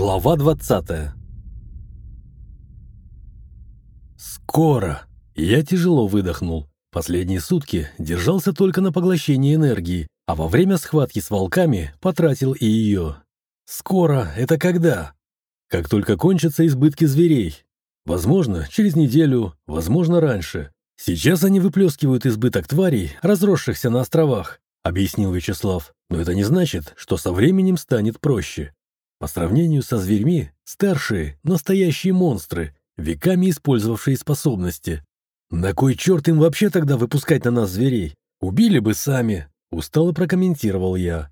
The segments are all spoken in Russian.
Глава 20 Скоро. Я тяжело выдохнул. Последние сутки держался только на поглощении энергии, а во время схватки с волками потратил и ее. Скоро — это когда? Как только кончатся избытки зверей. Возможно, через неделю, возможно, раньше. Сейчас они выплескивают избыток тварей, разросшихся на островах, объяснил Вячеслав. Но это не значит, что со временем станет проще. По сравнению со зверьми, старшие – настоящие монстры, веками использовавшие способности. На кой черт им вообще тогда выпускать на нас зверей? Убили бы сами, устало прокомментировал я.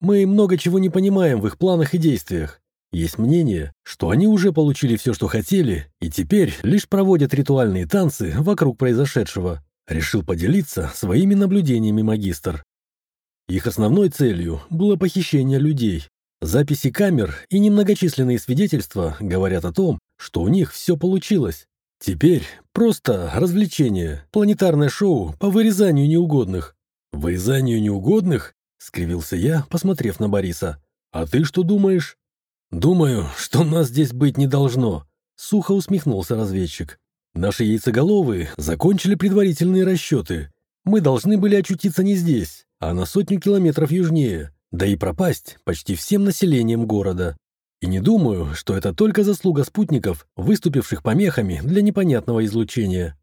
Мы много чего не понимаем в их планах и действиях. Есть мнение, что они уже получили все, что хотели, и теперь лишь проводят ритуальные танцы вокруг произошедшего. Решил поделиться своими наблюдениями магистр. Их основной целью было похищение людей, Записи камер и немногочисленные свидетельства говорят о том, что у них все получилось. Теперь просто развлечение, планетарное шоу по вырезанию неугодных. «Вырезанию неугодных?» — скривился я, посмотрев на Бориса. «А ты что думаешь?» «Думаю, что нас здесь быть не должно», — сухо усмехнулся разведчик. «Наши яйцеголовые закончили предварительные расчеты. Мы должны были очутиться не здесь, а на сотню километров южнее да и пропасть почти всем населением города. И не думаю, что это только заслуга спутников, выступивших помехами для непонятного излучения.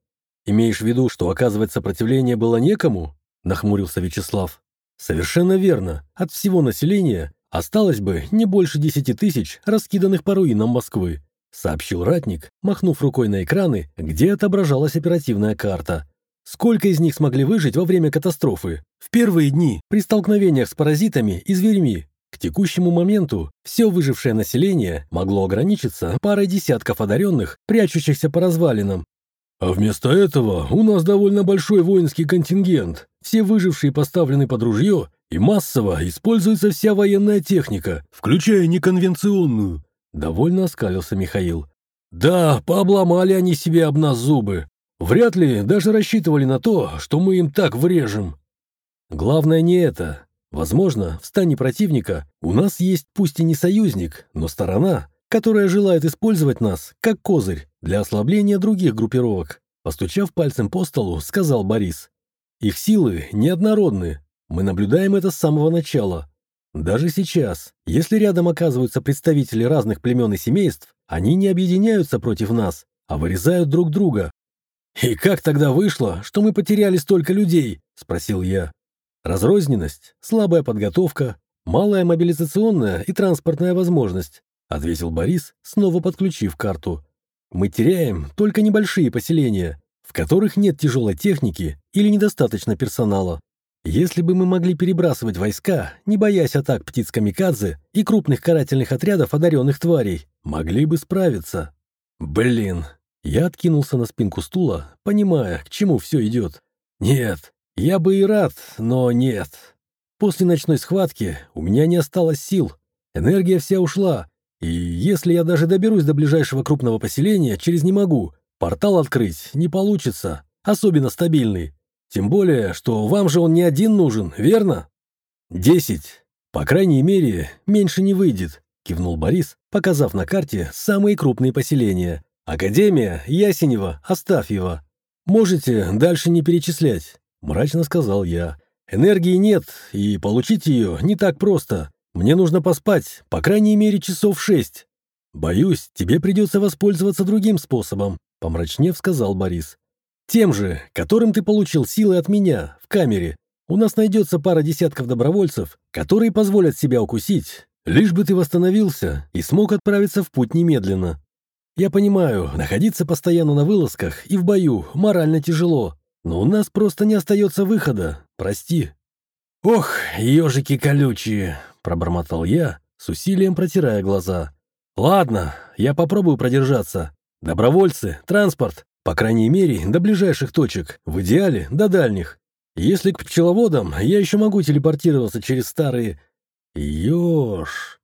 «Имеешь в виду, что оказывать сопротивление было некому?» – нахмурился Вячеслав. «Совершенно верно. От всего населения осталось бы не больше десяти тысяч, раскиданных по руинам Москвы», – сообщил ратник, махнув рукой на экраны, где отображалась оперативная карта. Сколько из них смогли выжить во время катастрофы? В первые дни, при столкновениях с паразитами и зверьми. К текущему моменту все выжившее население могло ограничиться парой десятков одаренных, прячущихся по развалинам. А вместо этого у нас довольно большой воинский контингент. Все выжившие поставлены под ружье, и массово используется вся военная техника, включая неконвенционную. Довольно оскалился Михаил. Да, пообломали они себе об нас зубы. Вряд ли даже рассчитывали на то, что мы им так врежем. Главное не это. Возможно, в стане противника у нас есть пусть и не союзник, но сторона, которая желает использовать нас как козырь для ослабления других группировок. Постучав пальцем по столу, сказал Борис. Их силы неоднородны. Мы наблюдаем это с самого начала. Даже сейчас, если рядом оказываются представители разных племен и семейств, они не объединяются против нас, а вырезают друг друга, «И как тогда вышло, что мы потеряли столько людей?» – спросил я. «Разрозненность, слабая подготовка, малая мобилизационная и транспортная возможность», – ответил Борис, снова подключив карту. «Мы теряем только небольшие поселения, в которых нет тяжелой техники или недостаточно персонала. Если бы мы могли перебрасывать войска, не боясь атак птиц-камикадзе и крупных карательных отрядов одаренных тварей, могли бы справиться. Блин, я откинулся на спинку стула, понимая, к чему все идет. Нет, я бы и рад, но нет. После ночной схватки у меня не осталось сил. Энергия вся ушла. И если я даже доберусь до ближайшего крупного поселения, через не могу. Портал открыть не получится, особенно стабильный. Тем более, что вам же он не один нужен, верно? Десять. По крайней мере, меньше не выйдет, кивнул Борис, показав на карте самые крупные поселения. «Академия, Ясенева, Астафьева. Можете дальше не перечислять», – мрачно сказал я. «Энергии нет, и получить ее не так просто. Мне нужно поспать, по крайней мере, часов шесть. Боюсь, тебе придется воспользоваться другим способом», – помрачнев сказал Борис. «Тем же, которым ты получил силы от меня, в камере. У нас найдется пара десятков добровольцев, которые позволят себя укусить, лишь бы ты восстановился и смог отправиться в путь немедленно». Я понимаю, находиться постоянно на вылазках и в бою морально тяжело, но у нас просто не остается выхода, прости». «Ох, ежики колючие!» — пробормотал я, с усилием протирая глаза. «Ладно, я попробую продержаться. Добровольцы, транспорт, по крайней мере, до ближайших точек, в идеале до дальних. Если к пчеловодам, я еще могу телепортироваться через старые... Ёж!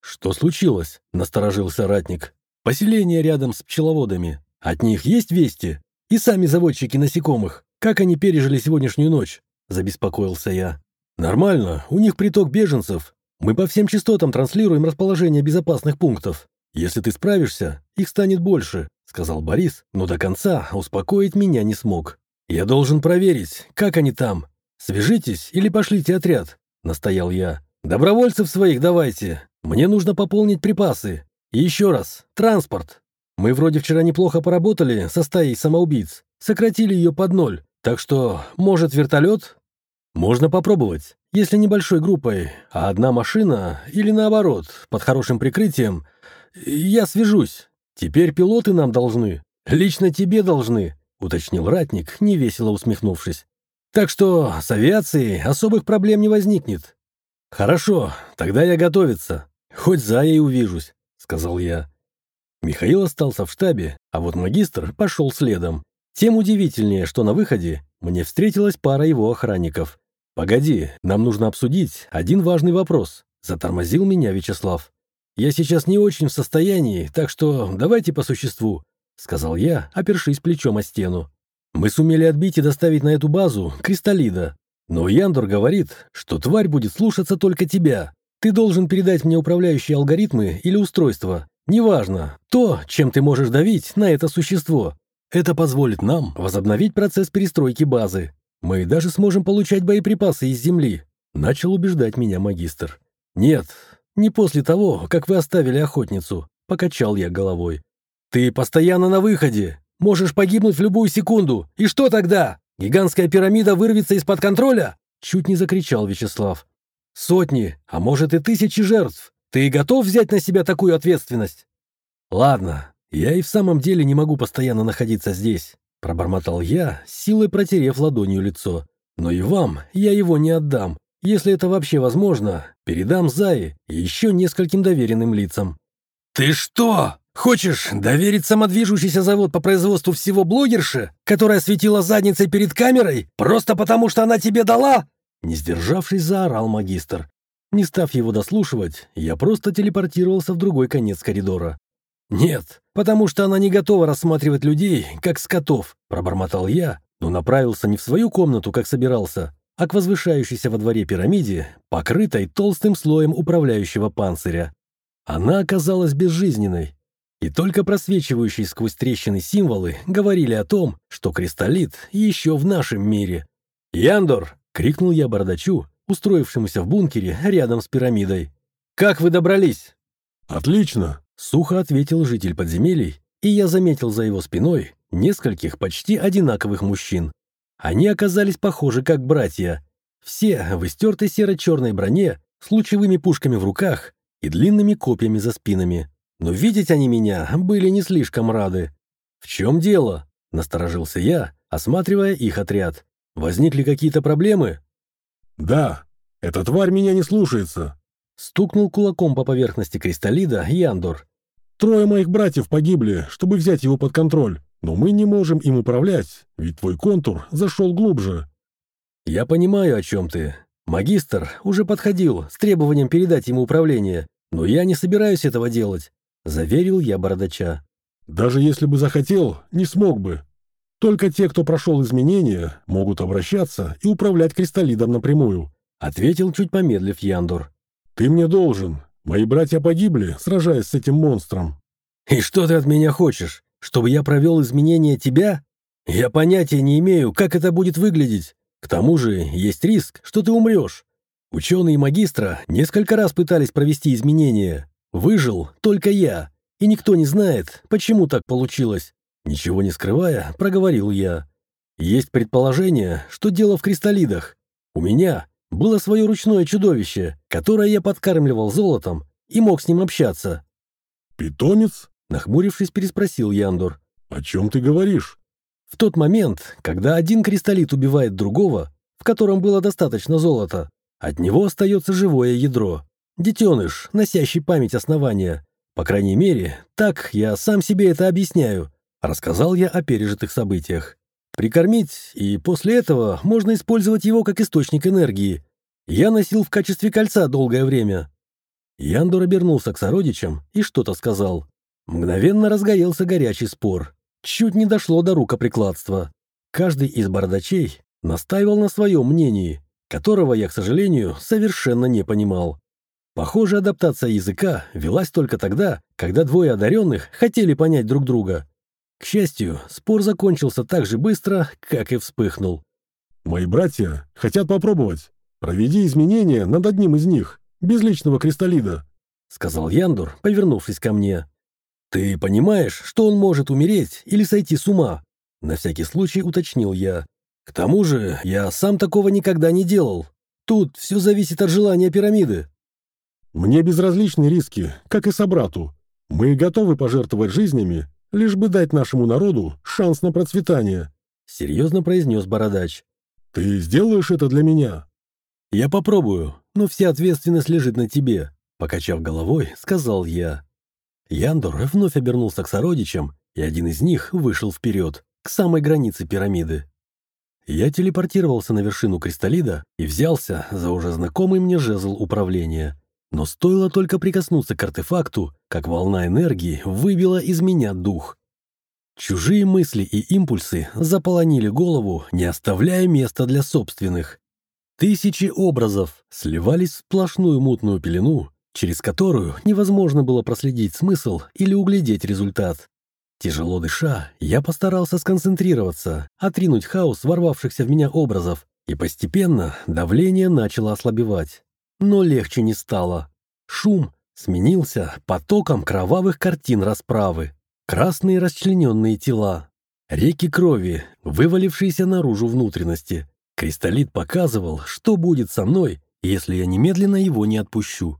Что случилось? Насторожился ратник. Поселение рядом с пчеловодами. От них есть вести? И сами заводчики насекомых. Как они пережили сегодняшнюю ночь?» – забеспокоился я. «Нормально. У них приток беженцев. Мы по всем частотам транслируем расположение безопасных пунктов. Если ты справишься, их станет больше», — сказал Борис, но до конца успокоить меня не смог. «Я должен проверить, как они там. Свяжитесь или пошлите отряд», — настоял я. «Добровольцев своих давайте. Мне нужно пополнить припасы. Еще раз, транспорт. Мы вроде вчера неплохо поработали со стаей самоубийц. Сократили ее под ноль. Так что, может, вертолет? Можно попробовать. Если небольшой группой, а одна машина, или наоборот, под хорошим прикрытием, я свяжусь. Теперь пилоты нам должны. Лично тебе должны, уточнил ратник, невесело усмехнувшись. Так что с авиацией особых проблем не возникнет. Хорошо, тогда я готовиться. Хоть за ей увижусь, сказал я. Михаил остался в штабе, а вот магистр пошел следом. Тем удивительнее, что на выходе мне встретилась пара его охранников. «Погоди, нам нужно обсудить один важный вопрос», — затормозил меня Вячеслав. «Я сейчас не очень в состоянии, так что давайте по существу», — сказал я, опершись плечом о стену. «Мы сумели отбить и доставить на эту базу кристаллида, но Яндор говорит, что тварь будет слушаться только тебя. Ты должен передать мне управляющие алгоритмы или устройства. Неважно, то, чем ты можешь давить на это существо. Это позволит нам возобновить процесс перестройки базы. Мы даже сможем получать боеприпасы из земли», — начал убеждать меня магистр. «Нет, не после того, как вы оставили охотницу», — покачал я головой. «Ты постоянно на выходе. Можешь погибнуть в любую секунду. И что тогда? Гигантская пирамида вырвется из-под контроля?» Чуть не закричал Вячеслав. «Сотни, а может и тысячи жертв. Ты готов взять на себя такую ответственность?» «Ладно, «Я и в самом деле не могу постоянно находиться здесь», — пробормотал я, силой протерев ладонью лицо. «Но и вам я его не отдам. Если это вообще возможно, передам Зае и еще нескольким доверенным лицам». «Ты что, хочешь доверить самодвижущийся завод по производству всего блогерши, которая светила задницей перед камерой, просто потому что она тебе дала?» Не сдержавшись, заорал магистр. Не став его дослушивать, я просто телепортировался в другой конец коридора. «Нет, потому что она не готова рассматривать людей, как скотов», — пробормотал я, но направился не в свою комнату, как собирался, а к возвышающейся во дворе пирамиде, покрытой толстым слоем управляющего панциря. Она оказалась безжизненной, и только просвечивающие сквозь трещины символы говорили о том, что кристаллит еще в нашем мире. «Яндор!» — крикнул я бородачу, устроившемуся в бункере рядом с пирамидой. «Как вы добрались?» «Отлично!» Сухо ответил житель подземелий, и я заметил за его спиной нескольких почти одинаковых мужчин. Они оказались похожи как братья. Все в истертой серо-черной броне, с лучевыми пушками в руках и длинными копьями за спинами. Но видеть они меня были не слишком рады. «В чем дело?» – насторожился я, осматривая их отряд. «Возникли какие-то проблемы?» «Да, эта тварь меня не слушается», – стукнул кулаком по поверхности кристаллида Яндор. Трое моих братьев погибли, чтобы взять его под контроль, но мы не можем им управлять, ведь твой контур зашел глубже». «Я понимаю, о чем ты. Магистр уже подходил с требованием передать ему управление, но я не собираюсь этого делать», — заверил я бородача. «Даже если бы захотел, не смог бы. Только те, кто прошел изменения, могут обращаться и управлять кристаллидом напрямую», — ответил чуть помедлив Яндор. «Ты мне должен, Мои братья погибли, сражаясь с этим монстром. И что ты от меня хочешь? Чтобы я провел изменения тебя? Я понятия не имею, как это будет выглядеть. К тому же есть риск, что ты умрешь. Ученые магистра несколько раз пытались провести изменения. Выжил только я. И никто не знает, почему так получилось. Ничего не скрывая, проговорил я. Есть предположение, что дело в кристаллидах. У меня было свое ручное чудовище, которое я подкармливал золотом и мог с ним общаться. «Питомец?» — нахмурившись, переспросил Яндор. «О чем ты говоришь?» В тот момент, когда один кристаллит убивает другого, в котором было достаточно золота, от него остается живое ядро. Детеныш, носящий память основания. По крайней мере, так я сам себе это объясняю. Рассказал я о пережитых событиях. Прикормить, и после этого можно использовать его как источник энергии. Я носил в качестве кольца долгое время». Яндор обернулся к сородичам и что-то сказал. Мгновенно разгорелся горячий спор. Чуть не дошло до рукоприкладства. Каждый из бардачей настаивал на своем мнении, которого я, к сожалению, совершенно не понимал. Похоже, адаптация языка велась только тогда, когда двое одаренных хотели понять друг друга. К счастью, спор закончился так же быстро, как и вспыхнул. «Мои братья хотят попробовать. Проведи изменения над одним из них, без личного кристаллида», — сказал Яндур, повернувшись ко мне. «Ты понимаешь, что он может умереть или сойти с ума?» На всякий случай уточнил я. «К тому же я сам такого никогда не делал. Тут все зависит от желания пирамиды». Мне безразличны риски, как и собрату. Мы готовы пожертвовать жизнями, лишь бы дать нашему народу шанс на процветание», — серьезно произнес Бородач. «Ты сделаешь это для меня?» «Я попробую, но вся ответственность лежит на тебе», — покачав головой, сказал я. Яндор вновь обернулся к сородичам, и один из них вышел вперед, к самой границе пирамиды. Я телепортировался на вершину кристаллида и взялся за уже знакомый мне жезл управления — но стоило только прикоснуться к артефакту, как волна энергии выбила из меня дух. Чужие мысли и импульсы заполонили голову, не оставляя места для собственных. Тысячи образов сливались в сплошную мутную пелену, через которую невозможно было проследить смысл или углядеть результат. Тяжело дыша, я постарался сконцентрироваться, отринуть хаос ворвавшихся в меня образов, и постепенно давление начало ослабевать но легче не стало. Шум сменился потоком кровавых картин расправы. Красные расчлененные тела, реки крови, вывалившиеся наружу внутренности. Кристаллит показывал, что будет со мной, если я немедленно его не отпущу.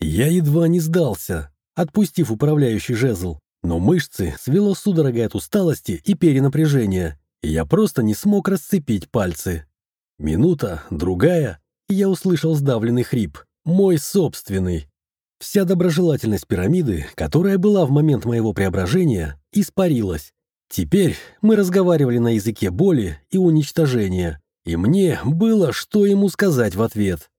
Я едва не сдался, отпустив управляющий жезл, но мышцы свело судорогой от усталости и перенапряжения, и я просто не смог расцепить пальцы. Минута, другая, я услышал сдавленный хрип. Мой собственный. Вся доброжелательность пирамиды, которая была в момент моего преображения, испарилась. Теперь мы разговаривали на языке боли и уничтожения, и мне было что ему сказать в ответ.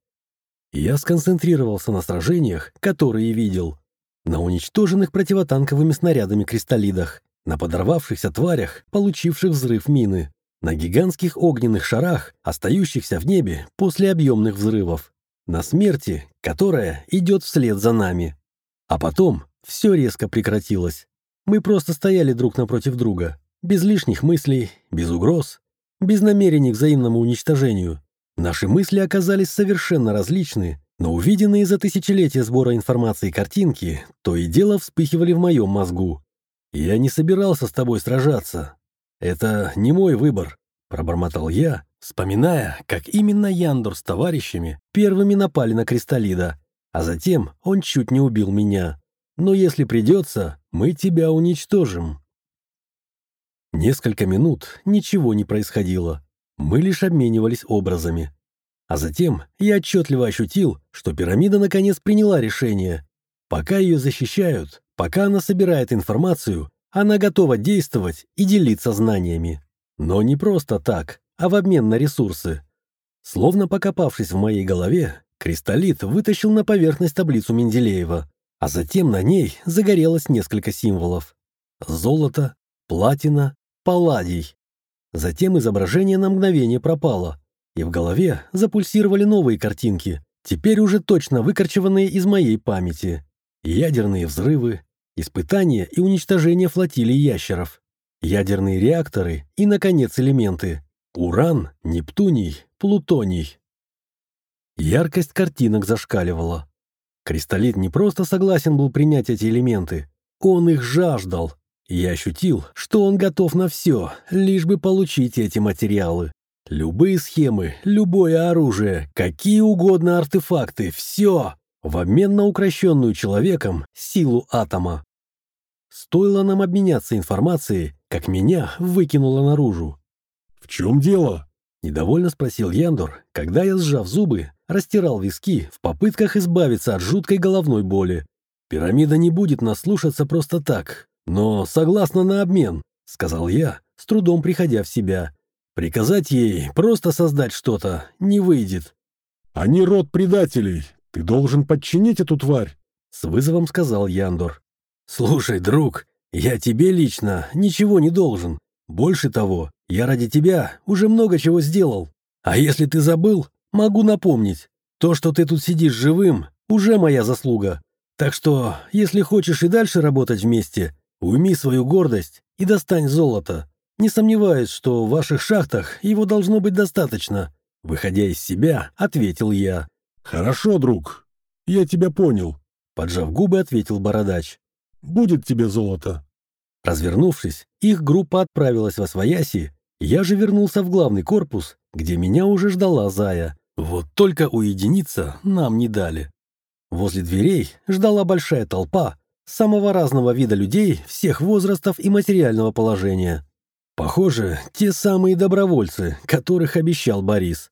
Я сконцентрировался на сражениях, которые видел. На уничтоженных противотанковыми снарядами кристаллидах, на подорвавшихся тварях, получивших взрыв мины, на гигантских огненных шарах, остающихся в небе после объемных взрывов, на смерти, которая идет вслед за нами. А потом все резко прекратилось. Мы просто стояли друг напротив друга, без лишних мыслей, без угроз, без намерений к взаимному уничтожению. Наши мысли оказались совершенно различны, но увиденные за тысячелетия сбора информации картинки то и дело вспыхивали в моем мозгу. Я не собирался с тобой сражаться, «Это не мой выбор», — пробормотал я, вспоминая, как именно Яндор с товарищами первыми напали на Кристаллида, а затем он чуть не убил меня. «Но если придется, мы тебя уничтожим». Несколько минут ничего не происходило. Мы лишь обменивались образами. А затем я отчетливо ощутил, что пирамида наконец приняла решение. Пока ее защищают, пока она собирает информацию, она готова действовать и делиться знаниями. Но не просто так, а в обмен на ресурсы. Словно покопавшись в моей голове, кристаллит вытащил на поверхность таблицу Менделеева, а затем на ней загорелось несколько символов. Золото, платина, палладий. Затем изображение на мгновение пропало, и в голове запульсировали новые картинки, теперь уже точно выкорчеванные из моей памяти. Ядерные взрывы, испытание и уничтожение флотилии ящеров, ядерные реакторы и, наконец, элементы – уран, нептуний, плутоний. Яркость картинок зашкаливала. Кристаллит не просто согласен был принять эти элементы, он их жаждал. Я ощутил, что он готов на все, лишь бы получить эти материалы. Любые схемы, любое оружие, какие угодно артефакты, все в обмен на укращенную человеком силу атома. Стоило нам обменяться информацией, как меня выкинуло наружу. «В чем дело?» — недовольно спросил Яндор, когда я, сжав зубы, растирал виски в попытках избавиться от жуткой головной боли. «Пирамида не будет нас слушаться просто так, но согласна на обмен», — сказал я, с трудом приходя в себя. «Приказать ей просто создать что-то не выйдет». «Они род предателей. Ты должен подчинить эту тварь», — с вызовом сказал Яндор. «Слушай, друг, я тебе лично ничего не должен. Больше того, я ради тебя уже много чего сделал. А если ты забыл, могу напомнить. То, что ты тут сидишь живым, уже моя заслуга. Так что, если хочешь и дальше работать вместе, уйми свою гордость и достань золото. Не сомневаюсь, что в ваших шахтах его должно быть достаточно. Выходя из себя, ответил я. «Хорошо, друг. Я тебя понял», — поджав губы, ответил бородач. «Будет тебе золото». Развернувшись, их группа отправилась во Свояси, я же вернулся в главный корпус, где меня уже ждала Зая. Вот только уединиться нам не дали. Возле дверей ждала большая толпа, самого разного вида людей, всех возрастов и материального положения. Похоже, те самые добровольцы, которых обещал Борис.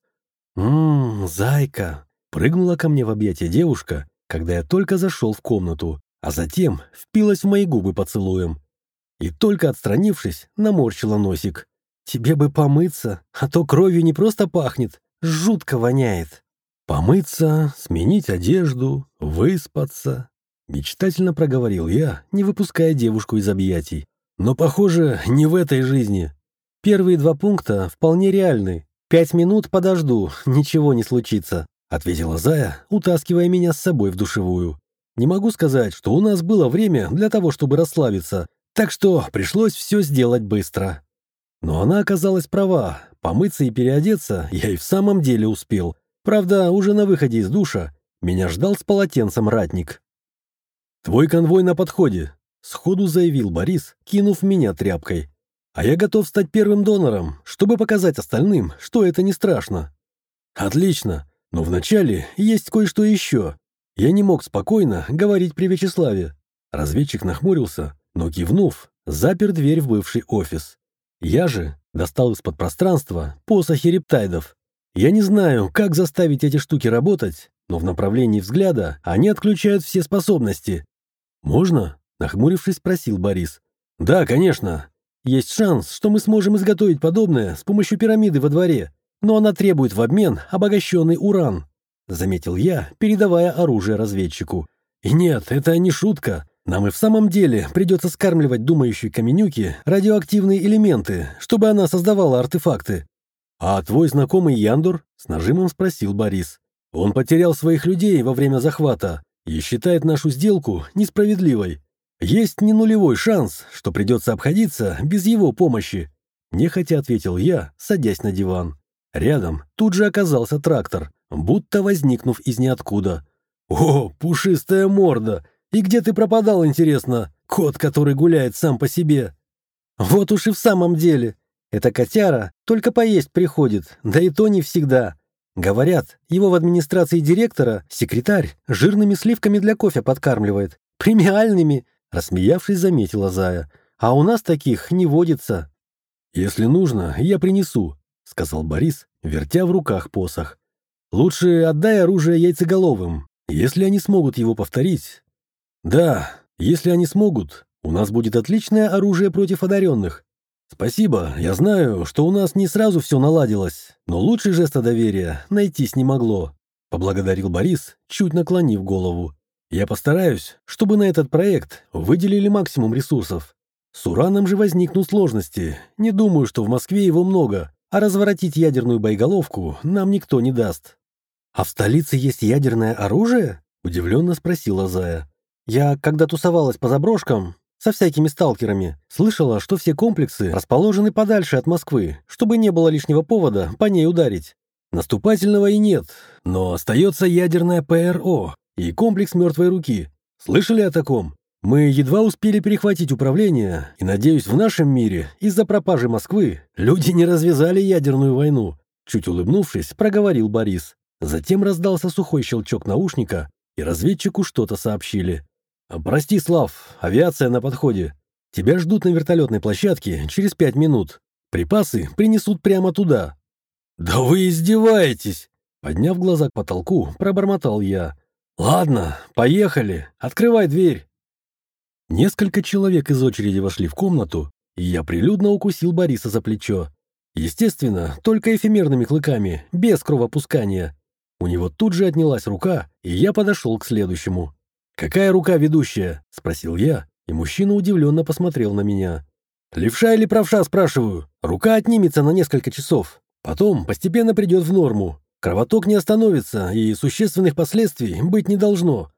«Ммм, зайка!» — прыгнула ко мне в объятия девушка, когда я только зашел в комнату, а затем впилась в мои губы поцелуем. И только отстранившись, наморщила носик. «Тебе бы помыться, а то кровью не просто пахнет, жутко воняет». «Помыться, сменить одежду, выспаться», — мечтательно проговорил я, не выпуская девушку из объятий. «Но, похоже, не в этой жизни. Первые два пункта вполне реальны. Пять минут подожду, ничего не случится», — ответила Зая, утаскивая меня с собой в душевую. «Не могу сказать, что у нас было время для того, чтобы расслабиться, так что пришлось все сделать быстро». Но она оказалась права. Помыться и переодеться я и в самом деле успел. Правда, уже на выходе из душа меня ждал с полотенцем ратник. «Твой конвой на подходе», — сходу заявил Борис, кинув меня тряпкой. «А я готов стать первым донором, чтобы показать остальным, что это не страшно». «Отлично, но вначале есть кое-что еще». Я не мог спокойно говорить при Вячеславе. Разведчик нахмурился, но, кивнув, запер дверь в бывший офис. Я же достал из-под пространства посохи рептайдов. Я не знаю, как заставить эти штуки работать, но в направлении взгляда они отключают все способности. «Можно?» — нахмурившись, спросил Борис. «Да, конечно. Есть шанс, что мы сможем изготовить подобное с помощью пирамиды во дворе, но она требует в обмен обогащенный уран», — заметил я, передавая оружие разведчику. «И нет, это не шутка. Нам и в самом деле придется скармливать думающей каменюке радиоактивные элементы, чтобы она создавала артефакты. «А твой знакомый Яндур?» — с нажимом спросил Борис. «Он потерял своих людей во время захвата и считает нашу сделку несправедливой. Есть не нулевой шанс, что придется обходиться без его помощи». Нехотя ответил я, садясь на диван. Рядом тут же оказался трактор, будто возникнув из ниоткуда. «О, пушистая морда! И где ты пропадал, интересно? Кот, который гуляет сам по себе. Вот уж и в самом деле. Эта котяра только поесть приходит, да и то не всегда. Говорят, его в администрации директора секретарь жирными сливками для кофе подкармливает. Премиальными, рассмеявшись, заметила Зая. А у нас таких не водится. Если нужно, я принесу, сказал Борис, вертя в руках посох. Лучше отдай оружие яйцеголовым. Если они смогут его повторить, «Да, если они смогут, у нас будет отличное оружие против одаренных. Спасибо, я знаю, что у нас не сразу все наладилось, но лучший жеста доверия найтись не могло», — поблагодарил Борис, чуть наклонив голову. «Я постараюсь, чтобы на этот проект выделили максимум ресурсов. С ураном же возникнут сложности. Не думаю, что в Москве его много, а разворотить ядерную боеголовку нам никто не даст». «А в столице есть ядерное оружие?» — удивленно спросила Зая. Я, когда тусовалась по заброшкам, со всякими сталкерами, слышала, что все комплексы расположены подальше от Москвы, чтобы не было лишнего повода по ней ударить. Наступательного и нет, но остается ядерная ПРО и комплекс мертвой руки. Слышали о таком? Мы едва успели перехватить управление, и, надеюсь, в нашем мире из-за пропажи Москвы люди не развязали ядерную войну. Чуть улыбнувшись, проговорил Борис. Затем раздался сухой щелчок наушника, и разведчику что-то сообщили. «Прости, Слав, авиация на подходе. Тебя ждут на вертолетной площадке через пять минут. Припасы принесут прямо туда». «Да вы издеваетесь!» Подняв глаза к потолку, пробормотал я. «Ладно, поехали. Открывай дверь». Несколько человек из очереди вошли в комнату, и я прилюдно укусил Бориса за плечо. Естественно, только эфемерными клыками, без кровопускания. У него тут же отнялась рука, и я подошел к следующему. «Какая рука ведущая?» — спросил я, и мужчина удивленно посмотрел на меня. «Левша или правша?» — спрашиваю. «Рука отнимется на несколько часов. Потом постепенно придет в норму. Кровоток не остановится, и существенных последствий быть не должно».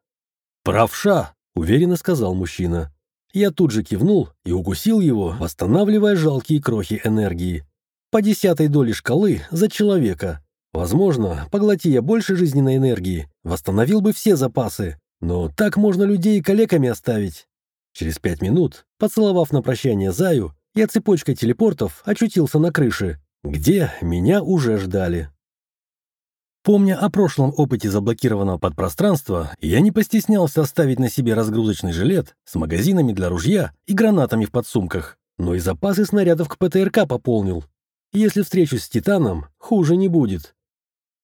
«Правша», — уверенно сказал мужчина. Я тут же кивнул и укусил его, восстанавливая жалкие крохи энергии. По десятой доле шкалы за человека. Возможно, поглоти я больше жизненной энергии, восстановил бы все запасы, но так можно людей калеками оставить. Через пять минут, поцеловав на прощание Заю, я цепочкой телепортов очутился на крыше, где меня уже ждали. Помня о прошлом опыте заблокированного подпространства, я не постеснялся оставить на себе разгрузочный жилет с магазинами для ружья и гранатами в подсумках, но и запасы снарядов к ПТРК пополнил. Если встречусь с Титаном, хуже не будет.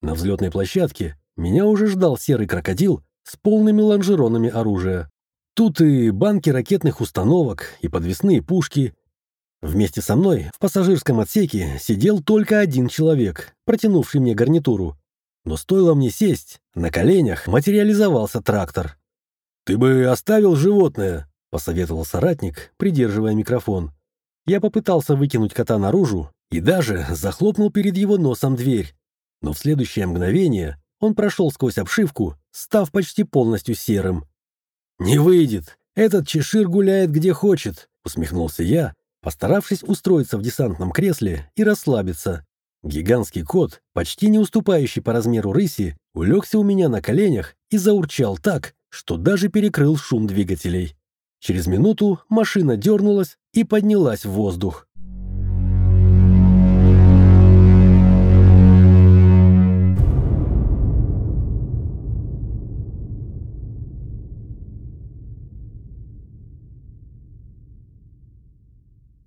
На взлетной площадке меня уже ждал серый крокодил с полными лонжеронами оружия. Тут и банки ракетных установок, и подвесные пушки. Вместе со мной в пассажирском отсеке сидел только один человек, протянувший мне гарнитуру. Но стоило мне сесть, на коленях материализовался трактор. «Ты бы оставил животное», — посоветовал соратник, придерживая микрофон. Я попытался выкинуть кота наружу и даже захлопнул перед его носом дверь. Но в следующее мгновение он прошел сквозь обшивку, став почти полностью серым. «Не выйдет! Этот чешир гуляет где хочет!» — усмехнулся я, постаравшись устроиться в десантном кресле и расслабиться, Гигантский кот, почти не уступающий по размеру рыси, улегся у меня на коленях и заурчал так, что даже перекрыл шум двигателей. Через минуту машина дернулась и поднялась в воздух.